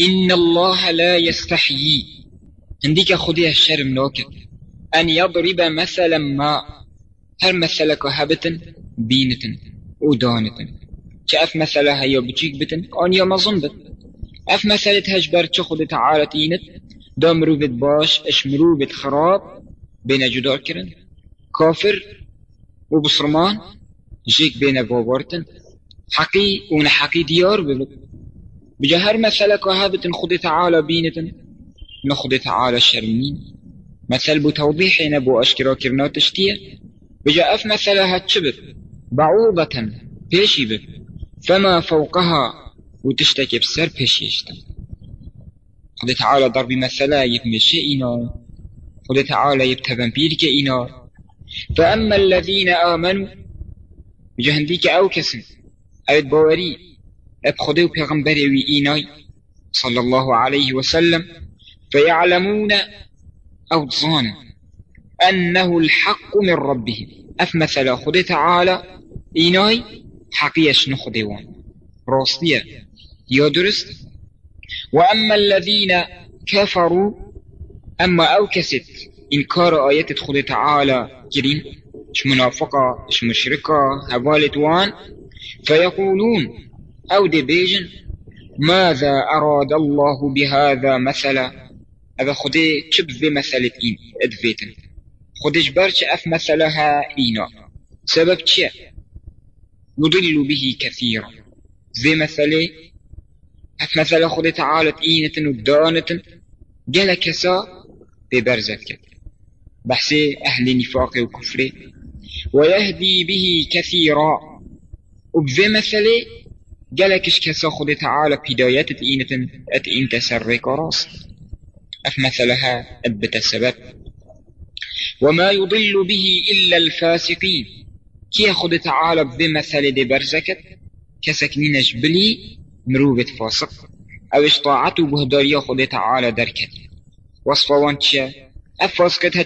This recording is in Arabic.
إن الله لا يستحيي. عندك خديها الشرم نوكت. أن يضرب مثلا ما. هر مثلك هبتن بينتن. ودانتن شاف مثلا هيا بجيك بتن؟ أن يا مظن أف مثلة هجبر خود تعالى تينت دامرو بت باش اشمرو بت خراب بين جدار كرن كافر وبصرمان جيك بين بابارتن حقي ون حقي بجهر وهابت خد تعالى بينتن نخد تعالى الشرمين مثل بتوضيح نبو أشكرا كرنا تشتية بجا أف مثلها تشبت بعوضة بيشي بك فما فوقها وتشتكي بسر بيشيشتن خد تعالى ضرب مثلا يتمشي إنا خد تعالى يبتبن بيرك إنا فأما الذين آمنوا بجهنديك أو كسن أيد بواري أبخذوا بيغمبري وإيناي صلى الله عليه وسلم فيعلمون أو ظان أنه الحق من ربهم أفمثل خذ تعالى إيناي حقيش نخدوان راستية. يا درست؟ وأما الذين كفروا أما أو كست إنكار آيات خذ تعالى جرين إش منافقة إش مشركة هبالت وان فيقولون أو دبيجن ماذا أراد الله بهذا مثلا؟ هذا خدي في مثلة إين أدفيتن. خدي جبرش أف مثلها إينا سبب تشي يضل به كثيرا. زي مثلة أف مثلا خدي تعالت إينة ودانة جل كسا ببرزت كت. بحسي أهل نفاق وكفر. ويهدي به كثيرا. وبذي مثلة جلكش كسا خد تعالى بدايات إينة أت إنت سرك راس. أف مثلها أبت السبب وما يضل به إلا الفاسقين. كي خد تعالى بمثل دي برزكت كسكنين جبلي مروبة فاسق. أو اشطاعته بهداريا خد تعالى دركت. وصفوان تشا. أفاسكت